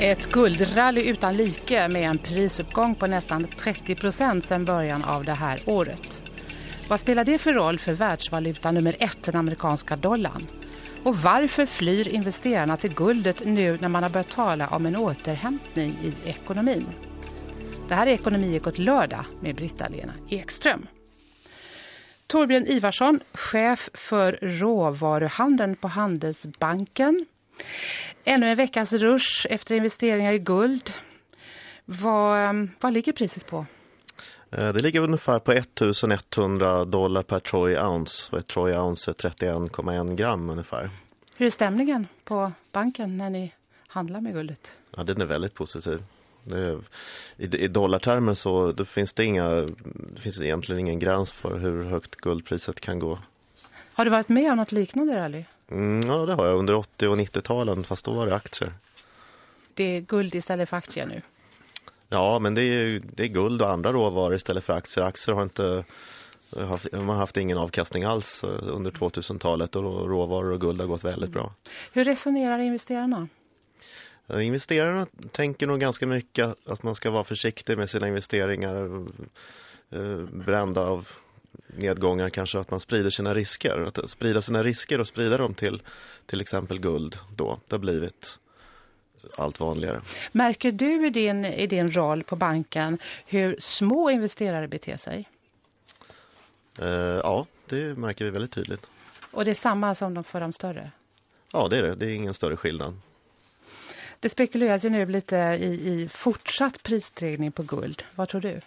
Ett guldrally utan like med en prisuppgång på nästan 30 procent sedan början av det här året. Vad spelar det för roll för världsvaluta nummer ett, den amerikanska dollarn? Och varför flyr investerarna till guldet nu när man har börjat tala om en återhämtning i ekonomin? Det här är Ekonomiekot lördag med Britta-Lena Ekström. Torbjörn Ivarsson, chef för råvaruhandeln på Handelsbanken. Ännu en veckas rush efter investeringar i guld. Vad, vad ligger priset på? Eh, det ligger ungefär på 1100 dollar per troy ounce. Och ett troy ounce är 31,1 gram ungefär. Hur är stämningen på banken när ni handlar med guldet? Ja, den är väldigt positiv. Är, i, I dollartermer så det finns det, inga, det finns egentligen ingen gräns för hur högt guldpriset kan gå. Har du varit med om något liknande rally? Mm, ja, det har jag under 80- och 90-talen, fast då var det aktier. Det är guld istället för aktier nu? Ja, men det är, det är guld och andra råvaror istället för aktier. Aktier har inte man har haft ingen avkastning alls eh, under 2000-talet och råvaror och guld har gått väldigt bra. Hur resonerar investerarna? Eh, investerarna tänker nog ganska mycket att man ska vara försiktig med sina investeringar. Eh, brända av nedgångar kanske att man sprider sina risker. Att sprida sina risker och sprida dem till till exempel guld då. Det har blivit allt vanligare. Märker du i din, i din roll på banken hur små investerare beter sig? Eh, ja, det märker vi väldigt tydligt. Och det är samma som de för de större? Ja, det är det. Det är ingen större skillnad. Det spekuleras ju nu lite i, i fortsatt prisstegring på guld. Vad tror du?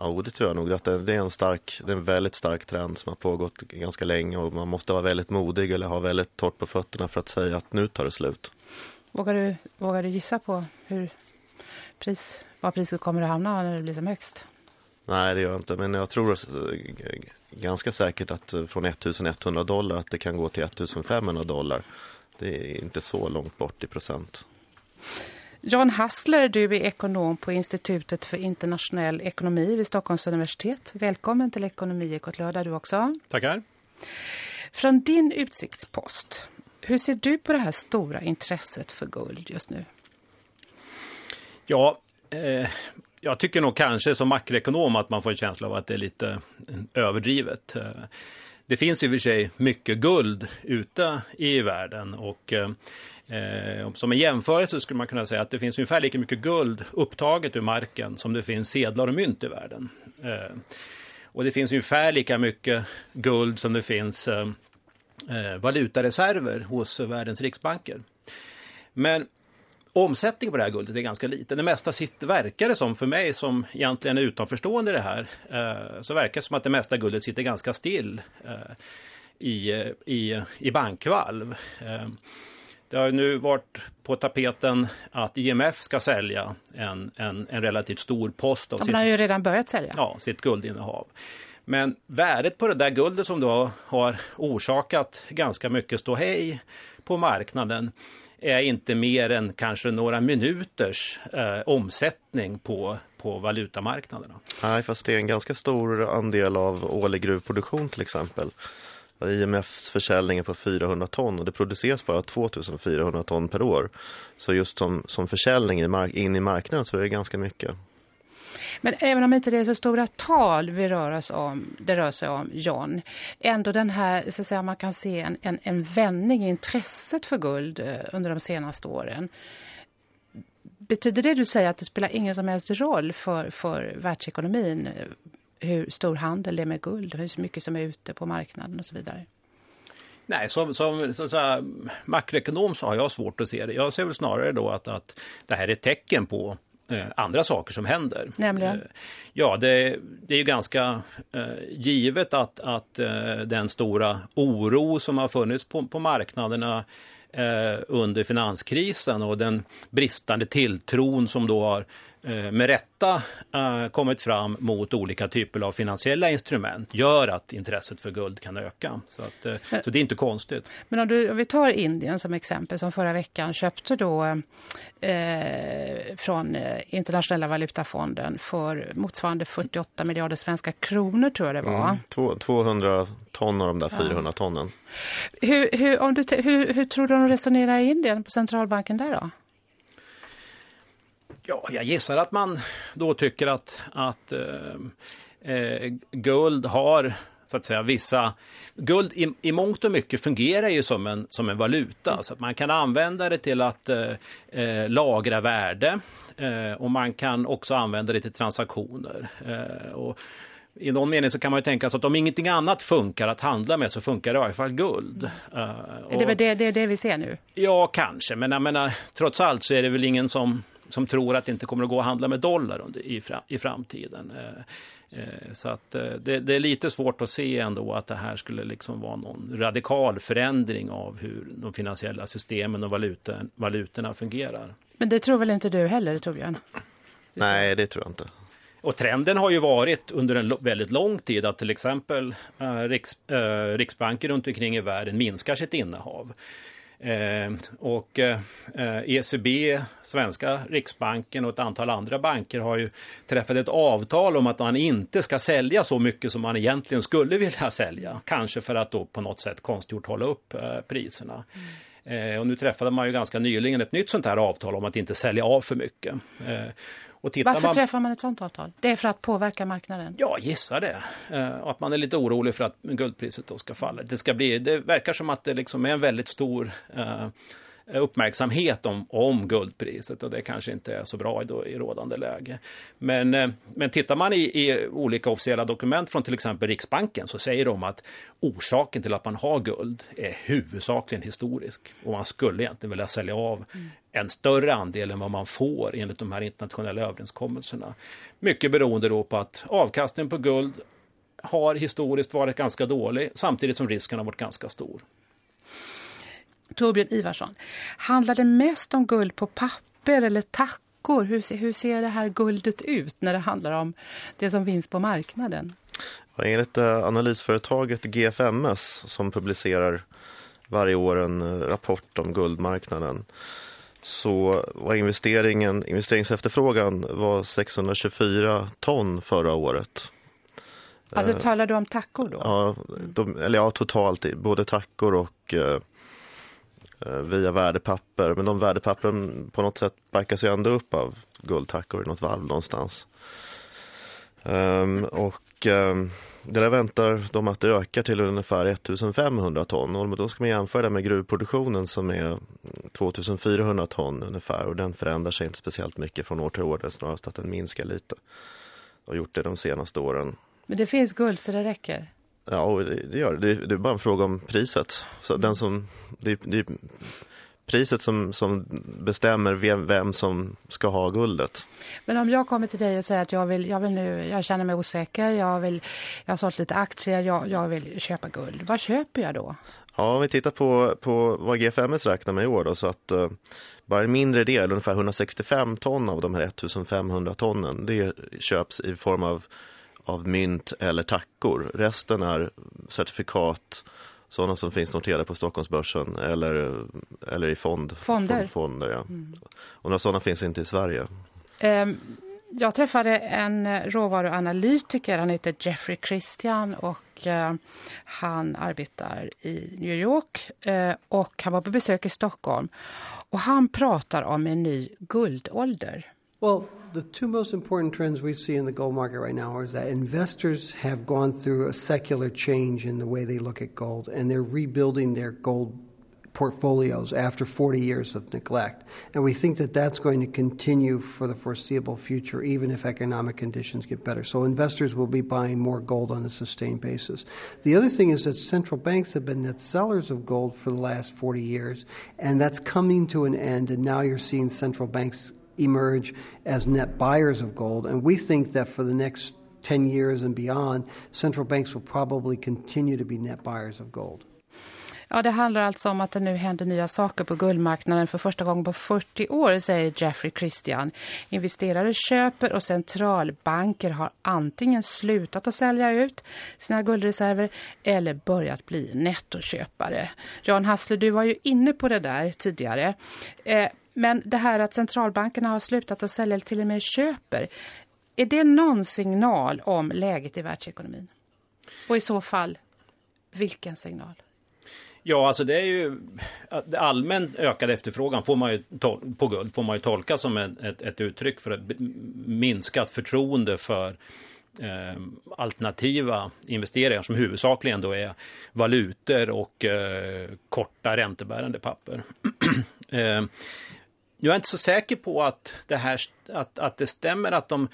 Ja, det tror jag nog. att det, är en stark, det är en väldigt stark trend som har pågått ganska länge och man måste vara väldigt modig eller ha väldigt torrt på fötterna för att säga att nu tar det slut. Vågar du, vågar du gissa på hur pris, var priset kommer att hamna när det blir som högst? Nej, det gör jag inte. Men jag tror ganska säkert att från 1100 dollar att det kan gå till 1500 dollar. Det är inte så långt bort i procent. Jan Hassler, du är ekonom på Institutet för internationell ekonomi vid Stockholms universitet. Välkommen till Ekonomi Ekot lördag du också. Tackar. Från din utsiktspost, hur ser du på det här stora intresset för guld just nu? Ja, eh, jag tycker nog kanske som makroekonom att man får en känsla av att det är lite överdrivet. Det finns i och för sig mycket guld ute i världen och eh, som en jämförelse skulle man kunna säga att det finns ungefär lika mycket guld upptaget ur marken som det finns sedlar och mynt i världen. Eh, och det finns ungefär lika mycket guld som det finns eh, eh valutareserver hos världens riksbanker. Men omsättningen på det här guldet är ganska liten. Det mesta sitter, verkar det som för mig som egentligen är utanförstående i det här, eh, så verkar det som att det mesta guldet sitter ganska still eh, i, i, i bankvalv. Eh, det har nu varit på tapeten att IMF ska sälja en, en, en relativt stor post av sitt, har ju redan börjat sälja. Ja, sitt guldinnehav. Men värdet på det där guldet som då har orsakat ganska mycket ståhej på marknaden är inte mer än kanske några minuters eh, omsättning på, på valutamarknaderna. Nej, fast det är en ganska stor andel av årlig gruvproduktion till exempel. IMFs försäljning är på 400 ton och det produceras bara 2400 ton per år. Så just som, som försäljning i mark in i marknaden så är det ganska mycket. Men även om inte det är så stora tal vi rör oss om, det rör sig om, John, ändå den här, så att säga, man kan se en, en, en vändning i intresset för guld eh, under de senaste åren. Betyder det du säger att det spelar ingen som helst roll för, för världsekonomin eh, hur stor handel det är med guld, hur mycket som är ute på marknaden och så vidare? Nej, som, som så säga, makroekonom så har jag svårt att se det. Jag ser väl snarare då att, att det här är ett tecken på andra saker som händer. Nämligen? Eh, ja, det, det, är ju ganska eh, givet att, att eh, den stora oro som har funnits på, på marknaderna eh, under finanskrisen och den bristande tilltron som då har Eh, med rätta kommit fram mot olika typer av finansiella instrument gör att intresset för guld kan öka. Så, att, uh, så det är inte konstigt. Men om, du, om vi tar Indien som exempel som förra veckan köpte då eh, från internationella valutafonden för motsvarande 48 miljarder svenska kronor tror jag det var. Mm, 200 ton av de där 400 ja. tonnen. Hur, hur, om du, hur, hur tror du de resonerar i Indien på centralbanken där då? Ja, jag gissar att man då tycker att, att eh, eh, guld har så att säga vissa... Guld i, i mångt och mycket fungerar ju som en, som en valuta mm. så att man kan använda det till att eh, eh, lagra värde eh, och man kan också använda det till transaktioner. Eh, och i någon mening så kan man ju tänka sig att om ingenting annat funkar att handla med så funkar det i alla fall guld. Uh, är det, det, det det vi ser nu? Ja, kanske. Men jag menar, trots allt så är det väl ingen som, som tror att det inte kommer att gå att handla med dollar under, i, i framtiden. Uh, uh, så att det, det, är lite svårt att se ändå att det här skulle liksom vara någon radikal förändring av hur de finansiella systemen och valutan, valutorna fungerar. Men det tror väl inte du heller, Torbjörn? Nej, det tror jag inte. Och trenden har ju varit under en väldigt lång tid att till exempel eh, Riks, eh, Riksbanker runt omkring i världen minskar sitt innehav. Eh, och eh, ECB, svenska Riksbanken och ett antal andra banker har ju träffat ett avtal om att man inte ska sälja så mycket som man egentligen skulle vilja sälja. Kanske för att då på något sätt konstgjort hålla upp eh, priserna. Mm. Eh, och nu träffade man ju ganska nyligen ett nytt sånt här avtal om att inte sälja av för mycket. Varför man... träffar man ett sånt avtal? Det är för att påverka marknaden? Ja, gissar det. Eh, att man är lite orolig för att guldpriset då ska falla. Det, ska bli, det verkar som att det liksom är en väldigt stor Eh, uppmärksamhet om, om guldpriset och det kanske inte är så bra i, i rådande läge. Men, eh, men tittar man i, i, olika officiella dokument från till exempel Riksbanken så säger de att orsaken till att man har guld är huvudsakligen historisk och man skulle egentligen vilja sälja av mm. en större andel än vad man får enligt de här internationella överenskommelserna. Mycket beroende då på att avkastningen på guld har historiskt varit ganska dålig samtidigt som risken har varit ganska stor. Torbjörn Ivarsson, handlar det mest om guld på papper eller tackor? Hur, hur ser det här guldet ut när det handlar om det som finns på marknaden? Enligt eh, analysföretaget GFMS som publicerar varje år en eh, rapport om guldmarknaden så var investeringen, investeringsefterfrågan var 624 ton förra året. Alltså eh, talar du om tackor då? Ja, de, eller ja, totalt både tackor och Eh, Eh, via värdepapper. Men de värdepappren på något sätt backas ju ändå upp av guldtackor i något valv någonstans. Um, och um, det där väntar de att det ökar till ungefär 1500 ton och då ska man jämföra det med gruvproduktionen som är 2400 ton ungefär och den förändrar sig inte speciellt mycket från år till år, Det snarast att den minskar lite och gjort det de senaste åren. Men det finns guld så det räcker? Ja, det gör det. Det är bara en fråga om priset. Så den som, det, är, det är priset som, som bestämmer vem, vem, som ska ha guldet. Men om jag kommer till dig och säger att jag vill, jag vill nu, jag känner mig osäker, jag, vill, jag har sålt lite aktier, jag, jag vill köpa guld. Vad köper jag då? Ja, om vi tittar på, på vad GFMS räknar med i år då, så att uh, bara en mindre del, ungefär 165 ton av de här 1500 tonnen, det köps i form av av mynt eller tackor. Resten är certifikat, sådana som finns noterade på Stockholmsbörsen eller, eller i fond, fonder. fonder ja. Mm. Och några sådana finns inte i Sverige. Um, jag träffade en råvaruanalytiker, han heter Jeffrey Christian och uh, han arbetar i New York uh, och han var på besök i Stockholm. Och han pratar om en ny guldålder. Well, the two most important trends we see in the gold market right now is that investors have gone through a secular change in the way they look at gold, and they're rebuilding their gold portfolios after 40 years of neglect. And we think that that's going to continue for the foreseeable future, even if economic conditions get better. So investors will be buying more gold on a sustained basis. The other thing is that central banks have been net sellers of gold for the last 40 years, and that's coming to an end. And now you're seeing central banks emerge as net buyers of gold. And we think that for the next 10 years and beyond, central banks will probably continue to be net buyers of gold. Ja, det handlar alltså om att det nu händer nya saker på guldmarknaden för första gången på 40 år, säger Jeffrey Christian. Investerare köper och centralbanker har antingen slutat att sälja ut sina guldreserver eller börjat bli nettoköpare. Jan Hassler, du var ju inne på det där tidigare. Eh, men det här att centralbankerna har slutat att sälja till och med köper, är det någon signal om läget i världsekonomin? Och i så fall, vilken signal? Ja, alltså det är ju allmänt ökad efterfrågan får man ju på guld får man ju tolka som ett, ett, ett uttryck för ett minskat förtroende för eh, alternativa investeringar som huvudsakligen då är valutor och eh, korta räntebärande papper. eh, jag är inte så säker på att det här att, att det stämmer att de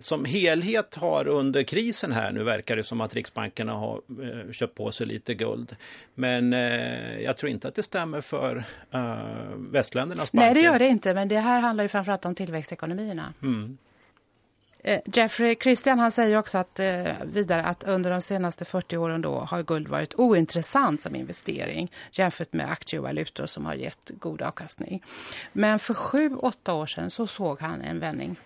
som helhet har under krisen här nu verkar det som att riksbankerna har eh, köpt på sig lite guld. Men eh, jag tror inte att det stämmer för eh, västländernas banker. Nej, det gör det inte. Men det här handlar ju framförallt om tillväxtekonomierna. Mm. Eh, Jeffrey Christian han säger också att, eh, vidare att under de senaste 40 åren då har guld varit ointressant som investering jämfört med aktievalutor som har gett god avkastning. Men för sju, åtta år sedan så såg han en vändning.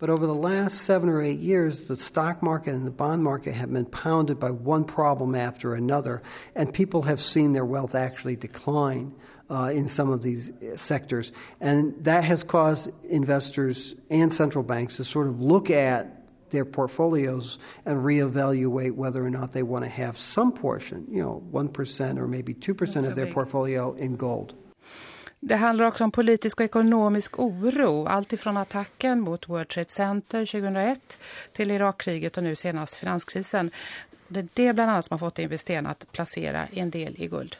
But over the last seven or eight years, the stock market and the bond market have been pounded by one problem after another, and people have seen their wealth actually decline. Uh, in some of these sectors. And that has caused investors and central banks to sort of look at their portfolios and reevaluate whether or not they want to have some portion, you know, 1% or maybe 2% of their portfolio in gold. Det handlar också om politisk och ekonomisk oro. Allt ifrån attacken mot World Trade Center 2001 till Irakkriget och nu senast finanskrisen. Det är det bland annat som har fått investerarna att placera en del i guld.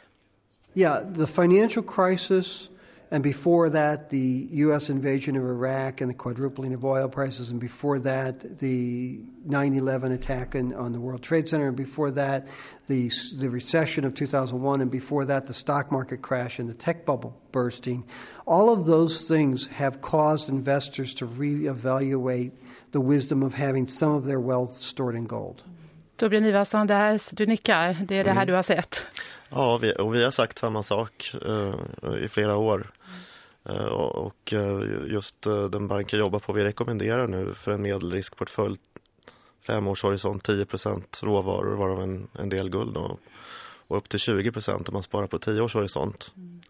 Yeah, the financial crisis And before that, the U.S. invasion of Iraq and the quadrupling of oil prices. And before that, the 9 11 attack in, on the World Trade Center. And before that, the, the recession of 2001. And before that, the stock market crash and the tech bubble bursting. All of those things have caused investors to reevaluate the wisdom of having some of their wealth stored in gold. Torbjörn Ivarsson, det här, du nickar. Det är det här mm. du har sett. Ja, vi, och vi har sagt samma sak uh, i flera år. Uh, och uh, just den banken jobbar på, vi rekommenderar nu för en medelriskportfölj femårshorisont 10 råvaror varav en, en del guld och, och upp till 20% om man sparar på 10 års horisont. Mm.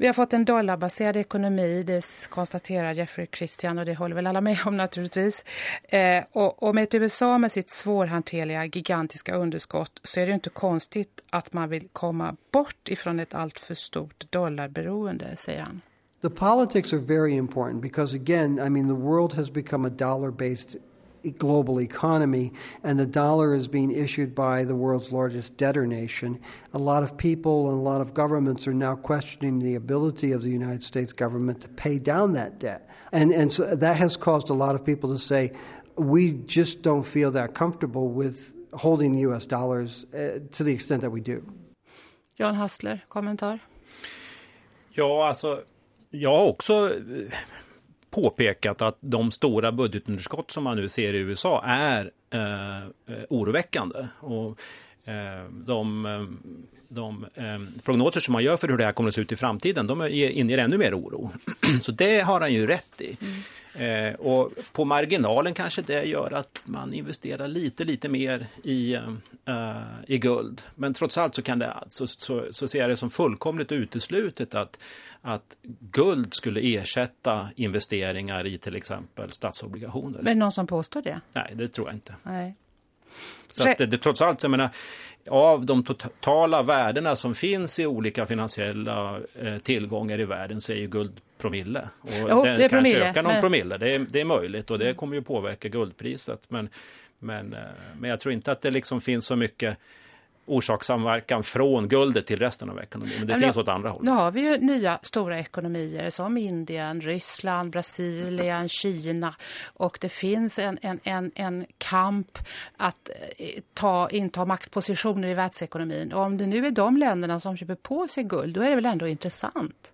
Vi har fått en dollarbaserad ekonomi, det konstaterar Jeffrey Christian och det håller väl alla med om naturligtvis. Eh, och, och, med ett USA med sitt svårhanterliga gigantiska underskott så är det inte konstigt att man vill komma bort ifrån ett allt för stort dollarberoende, säger han. The politics are very important because again, I mean the world has become a dollar-based global economy, and the dollar is being issued by the world's largest debtor nation. A lot of people and a lot of governments are now questioning the ability of the United States government to pay down that debt. And, and so that has caused a lot of people to say, we just don't feel that comfortable with holding US dollars uh, to the extent that we do. John Hassler, kommentar? Ja, alltså, jag har också påpekat att de stora budgetunderskott som man nu ser i USA är eh, eh oroväckande. Och, eh, de, eh, de eh, prognoser som man gör för hur det här kommer att se ut i framtiden, de inger ännu mer oro. Så det har han ju rätt i. Mm. Eh, och på marginalen kanske det gör att man investerar lite, lite mer i, eh, i guld. Men trots allt så, kan det, så, så, så ser jag det som fullkomligt uteslutet att, att guld skulle ersätta investeringar i till exempel statsobligationer. Men någon som påstår det? Nej, det tror jag inte. Nej. Så att det, det, trots allt, jag menar, av de totala värdena som finns i olika finansiella eh, tillgångar i världen så är ju guld promille. Och jo, den kanske promille, ökar någon men... promille, det är, det är möjligt och det kommer ju påverka guldpriset. Men, men, eh, men jag tror inte att det liksom finns så mycket orsakssamverkan från guldet till resten av ekonomin. Men det men finns åt andra håll. Nu har vi ju nya stora ekonomier som Indien, Ryssland, Brasilien, Kina och det finns en, en, en, en kamp att eh, ta, inta maktpositioner i världsekonomin. Och om det nu är de länderna som köper på sig guld, då är det väl ändå intressant?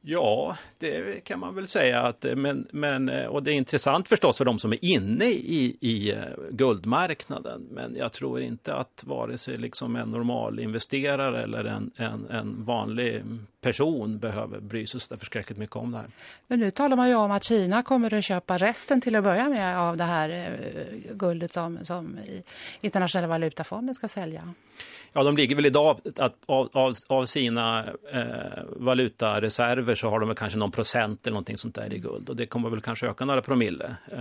Ja, det kan man väl säga. Att, men, men, och det är intressant förstås för de som är inne i, i eh, guldmarknaden. Men jag tror inte att vare sig liksom en normal investerare eller en, en, en vanlig person behöver bry sig så förskräckligt mycket om det här. Men nu talar man ju om att Kina kommer att köpa resten till att börja med av det här eh, guldet som, som internationella valutafonden ska sälja. Ja, de ligger väl idag av, av, av sina eh, valutareserver silver så har de kanske någon procent eller någonting sånt där i guld och det kommer väl kanske öka några promille. Eh,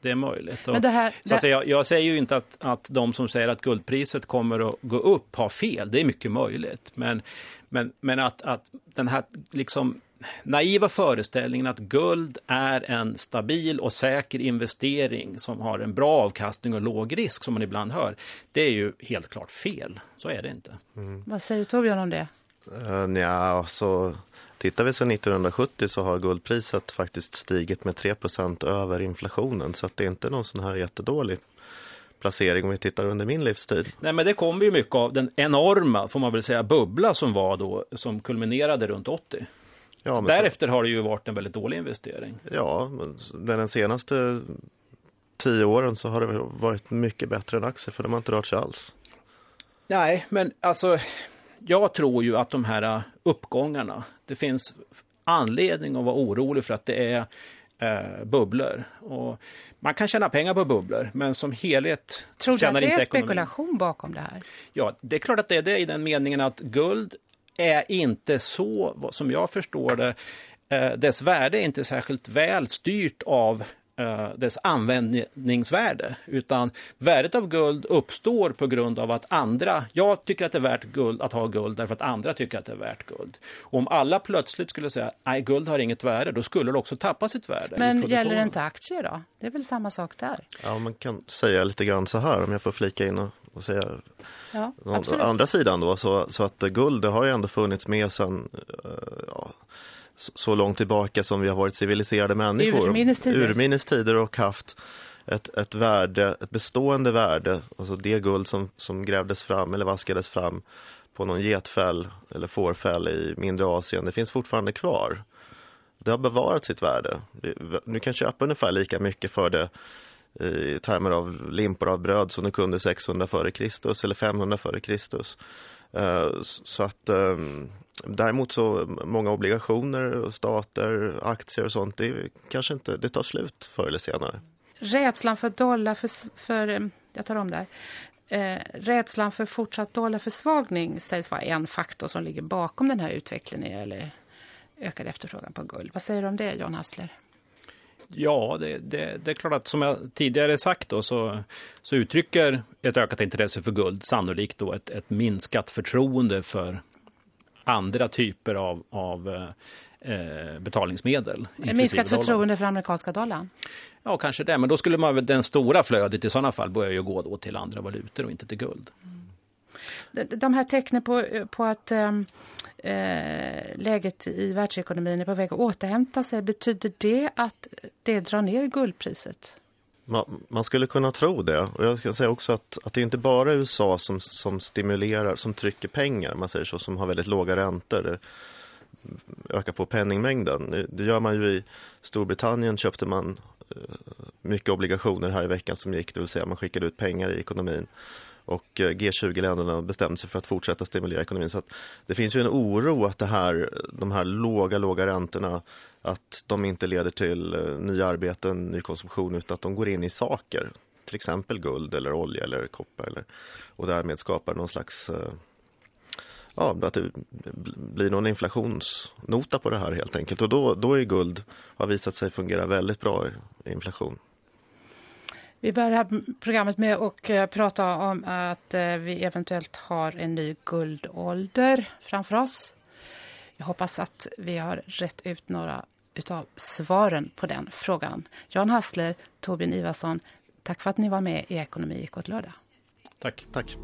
det är möjligt. Men det här, det... Så jag, jag, säger ju inte att, att de som säger att guldpriset kommer att gå upp har fel, det är mycket möjligt. Men, men, men att, att den här liksom naiva föreställningen att guld är en stabil och säker investering som har en bra avkastning och låg risk som man ibland hör. Det är ju helt klart fel. Så är det inte. Mm. Vad säger Torbjörn om det? Uh, ja, alltså, tittar vi sedan 1970 så har guldpriset faktiskt stigit med 3% över inflationen. Så att det är inte någon sån här jättedålig placering om vi tittar under min livstid. Nej, men det kommer ju mycket av den enorma, får man väl säga, bubbla som var då, som kulminerade runt 80. Ja, Därefter så... har det ju varit en väldigt dålig investering. Ja, men den senaste tio åren så har det varit mycket bättre än aktier för de har inte rört sig alls. Nej, men alltså jag tror ju att de här uppgångarna, det finns anledning att vara orolig för att det är eh, bubblor. Och man kan tjäna pengar på bubblor, men som helhet Tror du att det är spekulation bakom det här? Ja, det är klart att det är det i den meningen att guld är inte så, som jag förstår det, eh, dess värde är inte särskilt väl styrt av dess användningsvärde, utan värdet av guld uppstår på grund av att andra, jag tycker att det är värt guld att ha guld därför att andra tycker att det är värt guld. Och om alla plötsligt skulle säga nej, guld har inget värde, då skulle det också tappa sitt värde. Men gäller det inte aktier då? Det är väl samma sak där? Ja, man kan säga lite grann så här om jag får flika in och och säga. Ja, andra sidan då, så, så att guld det har ju ändå funnits med sedan uh, ja, så, långt tillbaka som vi har varit civiliserade människor. Urminnes tider. Urminnes tider och haft ett, ett värde, ett bestående värde, alltså det guld som, som grävdes fram eller vaskades fram på någon getfäll eller fårfäll i mindre Asien, det finns fortfarande kvar. Det har bevarat sitt värde. Du kan köpa ungefär lika mycket för det i termer av limpor av bröd som du kunde 600 före Kristus eller 500 före Kristus. Eh, så att ehm, däremot så många obligationer, stater, aktier och sånt, det kanske inte, det tar slut förr eller senare. Rädslan för dollar, för, för eh, jag tar om där. Eh, rädslan för fortsatt dollarförsvagning sägs vara en faktor som ligger bakom den här utvecklingen eller ökad efterfrågan på guld. Vad säger du om det, John Hassler? Ja, det, det, det, är klart att som jag tidigare sagt då, så, så uttrycker ett ökat intresse för guld sannolikt då ett, ett minskat förtroende för andra typer av, av eh, betalningsmedel. Minskat förtroende för amerikanska dollarn? Ja, kanske det. Men då skulle man den stora flödet i sådana fall börja ju gå då till andra valutor och inte till guld. Mm. De här tecknen på, på att um, eh, läget i världsekonomin är på väg att återhämta sig, betyder det att det drar ner guldpriset? Man, man skulle kunna tro det. Och jag ska säga också att, att det är inte bara USA som, som stimulerar, som trycker pengar, man säger så, som har väldigt låga räntor. Det ökar på penningmängden. Det, gör man ju i Storbritannien köpte man eh, mycket obligationer här i veckan som gick, det vill säga man skickade ut pengar i ekonomin. Och eh, G20-länderna bestämde sig för att fortsätta stimulera ekonomin. Så det finns ju en oro att det här, de här låga, låga räntorna att de inte leder till eh, nya arbeten, ny konsumtion utan att de går in i saker. Till exempel guld eller olja eller koppar. Eller, och därmed skapar någon slags eh, ja, att det blir någon inflationsnota på det här helt enkelt. Och då, då är guld har visat sig fungera väldigt bra i inflation. Vi börjar här programmet med att eh, prata om att eh, vi eventuellt har en ny guldålder framför oss. Jag hoppas att vi har rätt ut några av svaren på den frågan. Jan Hassler, Torbjörn Ivarsson, tack för att ni var med i Ekonomi åt lördag. Tack. Tack.